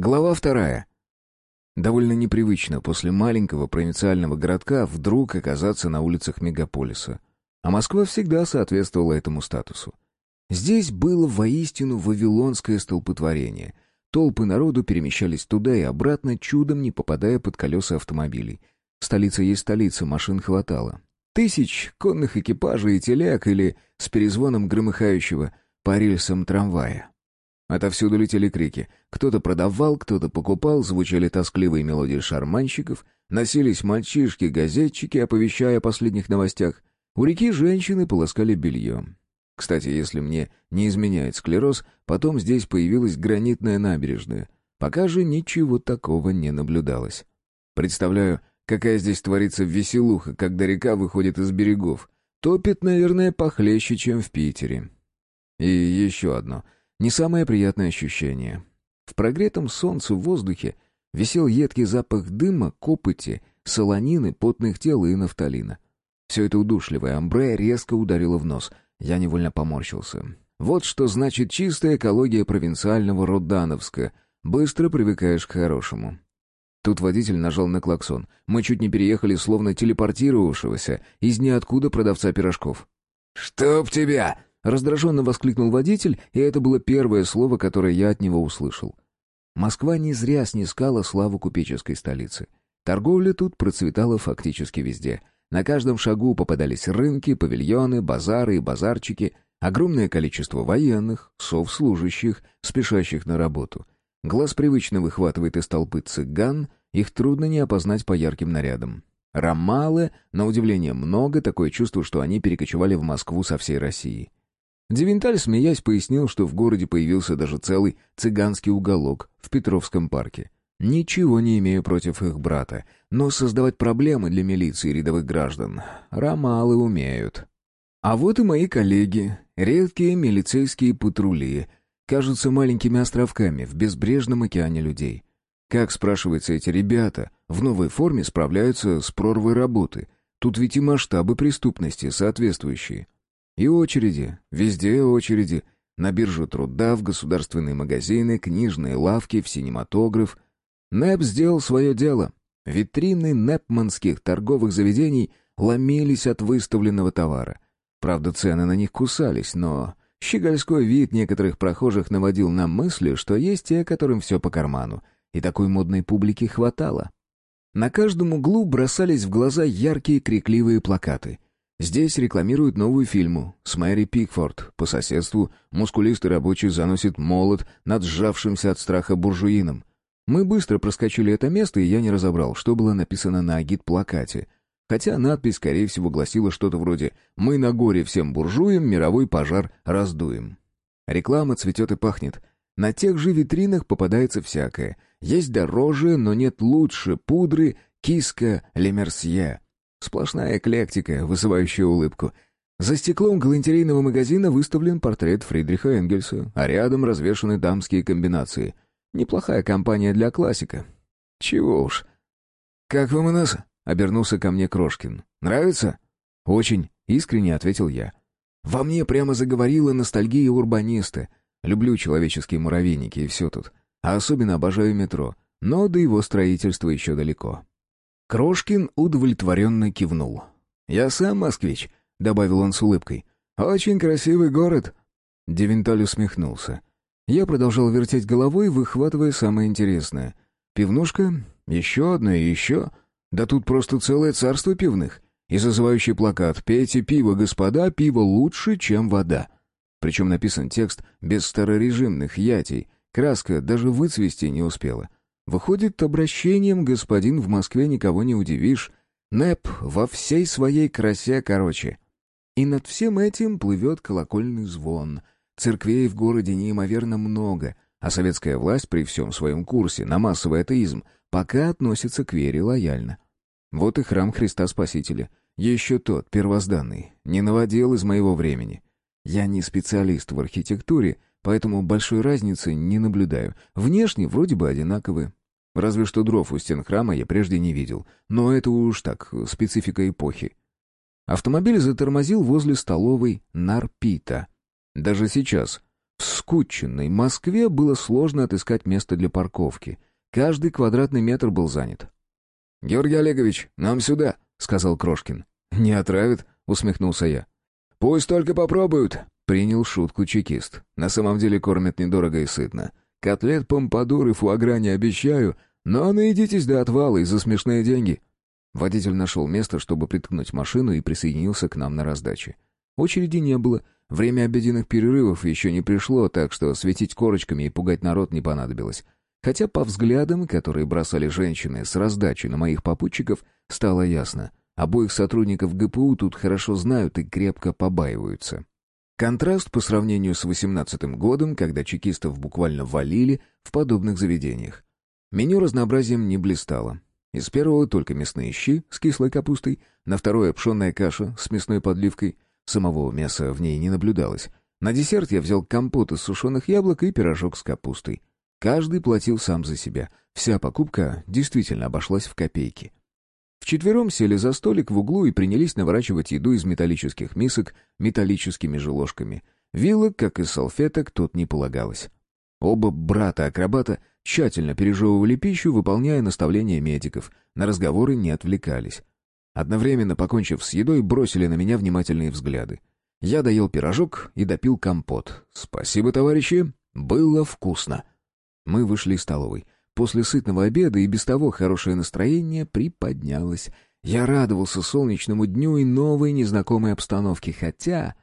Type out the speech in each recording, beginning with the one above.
Глава вторая. Довольно непривычно после маленького провинциального городка вдруг оказаться на улицах мегаполиса. А Москва всегда соответствовала этому статусу. Здесь было воистину вавилонское столпотворение. Толпы народу перемещались туда и обратно, чудом не попадая под колеса автомобилей. Столица есть столица, машин хватало. Тысяч конных экипажей и телег или с перезвоном громыхающего по рельсам трамвая. Отовсюду летели крики. Кто-то продавал, кто-то покупал, звучали тоскливые мелодии шарманщиков, носились мальчишки-газетчики, оповещая о последних новостях. У реки женщины полоскали белье. Кстати, если мне не изменяет склероз, потом здесь появилась гранитная набережная. Пока же ничего такого не наблюдалось. Представляю, Какая здесь творится веселуха, когда река выходит из берегов. Топит, наверное, похлеще, чем в Питере. И еще одно, не самое приятное ощущение. В прогретом солнце в воздухе висел едкий запах дыма, копоти, солонины, потных тел и нафталина. Все это удушливое амбре резко ударило в нос. Я невольно поморщился. Вот что значит чистая экология провинциального Родановска. Быстро привыкаешь к хорошему. Тут водитель нажал на клаксон. Мы чуть не переехали, словно телепортировавшегося из ниоткуда продавца пирожков. «Чтоб тебя!» — раздраженно воскликнул водитель, и это было первое слово, которое я от него услышал. Москва не зря снискала славу купеческой столицы. Торговля тут процветала фактически везде. На каждом шагу попадались рынки, павильоны, базары и базарчики, огромное количество военных, совслужащих, спешащих на работу — Глаз привычно выхватывает из толпы цыган, их трудно не опознать по ярким нарядам. Ромалы, на удивление, много, такое чувство, что они перекочевали в Москву со всей России. Девенталь, смеясь, пояснил, что в городе появился даже целый цыганский уголок в Петровском парке. Ничего не имею против их брата, но создавать проблемы для милиции и рядовых граждан ромалы умеют. А вот и мои коллеги, редкие милицейские патрули, кажутся маленькими островками в безбрежном океане людей. Как, спрашивается, эти ребята в новой форме справляются с прорвой работы? Тут ведь и масштабы преступности соответствующие. И очереди, везде очереди. На биржу труда, в государственные магазины, книжные лавки, в синематограф. НЭП сделал свое дело. Витрины непманских торговых заведений ломились от выставленного товара. Правда, цены на них кусались, но Щегольской вид некоторых прохожих наводил на мысли, что есть те, которым все по карману, и такой модной публики хватало. На каждом углу бросались в глаза яркие крикливые плакаты. Здесь рекламируют новую фильму с Мэри Пикфорд. По соседству мускулистый рабочий заносит молот над сжавшимся от страха буржуином. Мы быстро проскочили это место, и я не разобрал, что было написано на агит-плакате — Хотя надпись, скорее всего, гласила что-то вроде «Мы на горе всем буржуям, мировой пожар раздуем». Реклама цветет и пахнет. На тех же витринах попадается всякое. Есть дороже, но нет лучше пудры «Киска Лемерсье». Сплошная эклектика, вызывающая улыбку. За стеклом галантерейного магазина выставлен портрет Фридриха Энгельса, а рядом развешаны дамские комбинации. Неплохая компания для классика. Чего уж. «Как вам у нас?» Обернулся ко мне Крошкин. «Нравится?» «Очень», — искренне ответил я. «Во мне прямо заговорила ностальгия урбаниста. Люблю человеческие муравейники и все тут. А особенно обожаю метро. Но до его строительства еще далеко». Крошкин удовлетворенно кивнул. «Я сам москвич», — добавил он с улыбкой. «Очень красивый город». Девенталь усмехнулся. Я продолжал вертеть головой, выхватывая самое интересное. Пивнушка, еще одно и еще... Да тут просто целое царство пивных. И зазывающий плакат «Пейте пиво, господа, пиво лучше, чем вода». Причем написан текст без старорежимных ятий. Краска даже выцвести не успела. Выходит, обращением господин в Москве никого не удивишь. НЭП во всей своей красе короче. И над всем этим плывет колокольный звон. Церквей в городе неимоверно много, а советская власть при всем своем курсе на массовый атеизм пока относится к вере лояльно. Вот и храм Христа Спасителя. Еще тот, первозданный, не наводил из моего времени. Я не специалист в архитектуре, поэтому большой разницы не наблюдаю. Внешне вроде бы одинаковые. Разве что дров у стен храма я прежде не видел. Но это уж так, специфика эпохи. Автомобиль затормозил возле столовой Нарпита. Даже сейчас, В скученной Москве было сложно отыскать место для парковки. Каждый квадратный метр был занят. «Георгий Олегович, нам сюда», — сказал Крошкин. «Не отравят?» — усмехнулся я. «Пусть только попробуют», — принял шутку чекист. «На самом деле кормят недорого и сытно. Котлет помпадур и фуагра не обещаю, но наедитесь до отвала и за смешные деньги». Водитель нашел место, чтобы приткнуть машину и присоединился к нам на раздаче. Очереди не было, время обеденных перерывов еще не пришло, так что светить корочками и пугать народ не понадобилось. Хотя по взглядам, которые бросали женщины с раздачи на моих попутчиков, стало ясно. Обоих сотрудников ГПУ тут хорошо знают и крепко побаиваются. Контраст по сравнению с 18-м годом, когда чекистов буквально валили в подобных заведениях. Меню разнообразием не блистало. Из первого только мясные щи с кислой капустой, на второе пшенная каша с мясной подливкой. Самого мяса в ней не наблюдалось. На десерт я взял компот из сушеных яблок и пирожок с капустой. Каждый платил сам за себя. Вся покупка действительно обошлась в копейки. Вчетвером сели за столик в углу и принялись наворачивать еду из металлических мисок металлическими же ложками. Вилок, как и салфеток, тут не полагалось. Оба брата-акробата тщательно пережевывали пищу, выполняя наставления медиков, на разговоры не отвлекались. Одновременно, покончив с едой, бросили на меня внимательные взгляды. Я доел пирожок и допил компот. «Спасибо, товарищи, было вкусно!» Мы вышли из столовой. После сытного обеда и без того хорошее настроение приподнялось. Я радовался солнечному дню и новой незнакомой обстановке, хотя...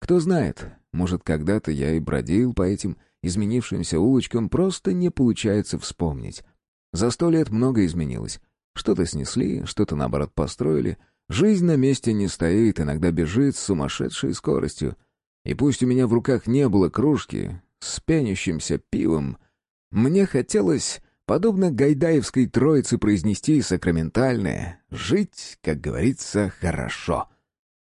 Кто знает, может, когда-то я и бродил по этим изменившимся улочкам, просто не получается вспомнить. За сто лет многое изменилось. Что-то снесли, что-то, наоборот, построили. Жизнь на месте не стоит, иногда бежит с сумасшедшей скоростью. И пусть у меня в руках не было кружки с пенящимся пивом, мне хотелось, подобно гайдаевской троице, произнести сакраментальное «жить, как говорится, хорошо».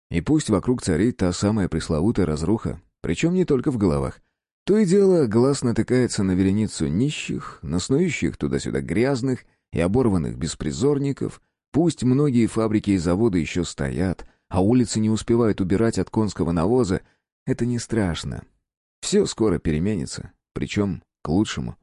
И пусть вокруг царит та самая пресловутая разруха, причем не только в головах. То и дело, глаз натыкается на вереницу нищих, на снующих туда-сюда грязных и оборванных беспризорников. Пусть многие фабрики и заводы еще стоят, а улицы не успевают убирать от конского навоза, это не страшно. Все скоро переменится, причем к лучшему.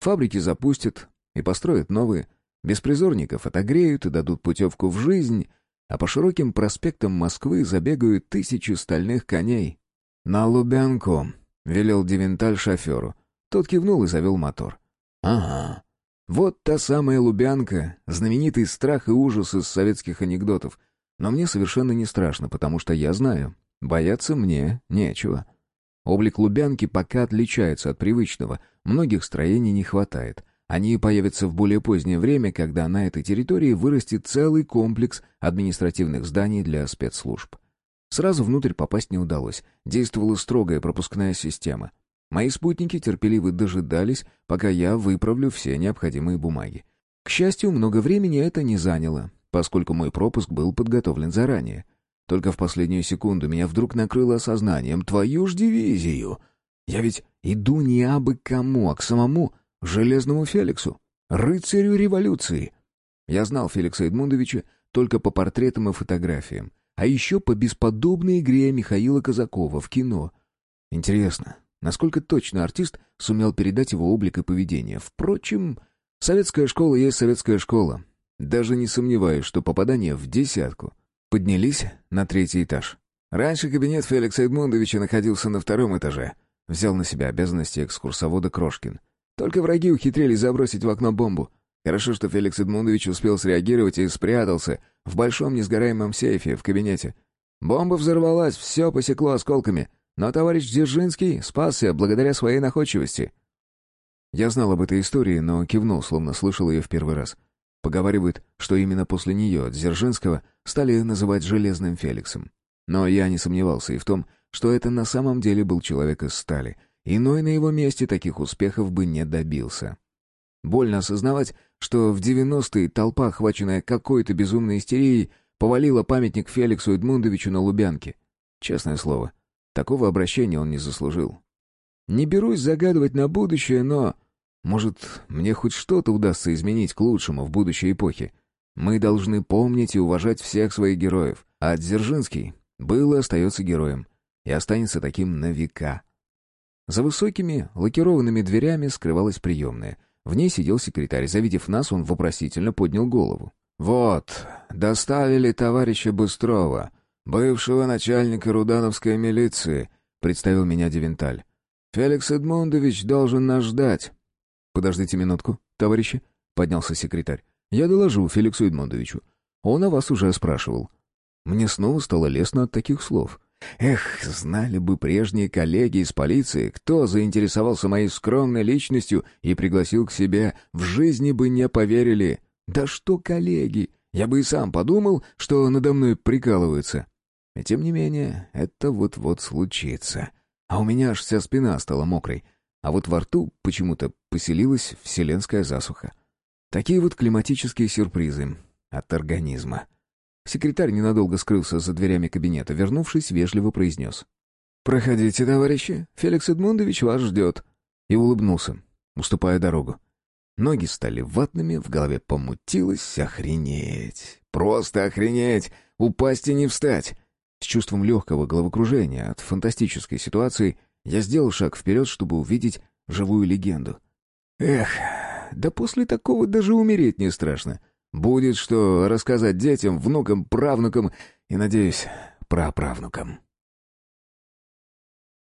Фабрики запустят и построят новые, беспризорников отогреют и дадут путевку в жизнь, а по широким проспектам Москвы забегают тысячи стальных коней. «На Лубянку», — велел Девенталь шоферу. Тот кивнул и завел мотор. «Ага. Вот та самая Лубянка, знаменитый страх и ужас из советских анекдотов. Но мне совершенно не страшно, потому что я знаю, бояться мне нечего». Облик Лубянки пока отличается от привычного, многих строений не хватает. Они появятся в более позднее время, когда на этой территории вырастет целый комплекс административных зданий для спецслужб. Сразу внутрь попасть не удалось, действовала строгая пропускная система. Мои спутники терпеливо дожидались, пока я выправлю все необходимые бумаги. К счастью, много времени это не заняло, поскольку мой пропуск был подготовлен заранее. Только в последнюю секунду меня вдруг накрыло осознанием «Твою ж дивизию!» Я ведь иду не абы кому, а к самому Железному Феликсу, рыцарю революции. Я знал Феликса Эдмундовича только по портретам и фотографиям, а еще по бесподобной игре Михаила Казакова в кино. Интересно, насколько точно артист сумел передать его облик и поведение. Впрочем, советская школа есть советская школа. Даже не сомневаюсь, что попадание в десятку Поднялись на третий этаж. Раньше кабинет Феликса Эдмундовича находился на втором этаже. Взял на себя обязанности экскурсовода Крошкин. Только враги ухитрились забросить в окно бомбу. Хорошо, что Феликс Эдмундович успел среагировать и спрятался в большом несгораемом сейфе в кабинете. Бомба взорвалась, все посекло осколками, но товарищ Дзержинский спасся благодаря своей находчивости. Я знал об этой истории, но кивнул, словно слышал ее в первый раз. Поговаривают, что именно после нее Дзержинского стали называть «железным Феликсом». Но я не сомневался и в том, что это на самом деле был человек из стали. Иной на его месте таких успехов бы не добился. Больно осознавать, что в 90-е толпа, охваченная какой-то безумной истерией, повалила памятник Феликсу Эдмундовичу на Лубянке. Честное слово, такого обращения он не заслужил. Не берусь загадывать на будущее, но... Может, мне хоть что-то удастся изменить к лучшему в будущей эпохе. Мы должны помнить и уважать всех своих героев. А Дзержинский был и остается героем. И останется таким на века. За высокими, лакированными дверями скрывалась приемная. В ней сидел секретарь. Завидев нас, он вопросительно поднял голову. «Вот, доставили товарища Быстрова, бывшего начальника Рудановской милиции», — представил меня Девенталь. «Феликс Эдмундович должен нас ждать». «Подождите минутку, товарищи», — поднялся секретарь. «Я доложу Феликсу Эдмундовичу. Он о вас уже спрашивал». Мне снова стало лестно от таких слов. Эх, знали бы прежние коллеги из полиции, кто заинтересовался моей скромной личностью и пригласил к себе, в жизни бы не поверили. Да что коллеги? Я бы и сам подумал, что надо мной прикалываются. И тем не менее, это вот-вот случится. А у меня аж вся спина стала мокрой. А вот во рту почему-то поселилась вселенская засуха. Такие вот климатические сюрпризы от организма. Секретарь ненадолго скрылся за дверями кабинета. Вернувшись, вежливо произнес. «Проходите, товарищи. Феликс Эдмундович вас ждет». И улыбнулся, уступая дорогу. Ноги стали ватными, в голове помутилось. Охренеть! Просто охренеть! Упасть и не встать! С чувством легкого головокружения от фантастической ситуации я сделал шаг вперед, чтобы увидеть живую легенду. Эх, да после такого даже умереть не страшно. Будет что рассказать детям, внукам, правнукам и, надеюсь, праправнукам.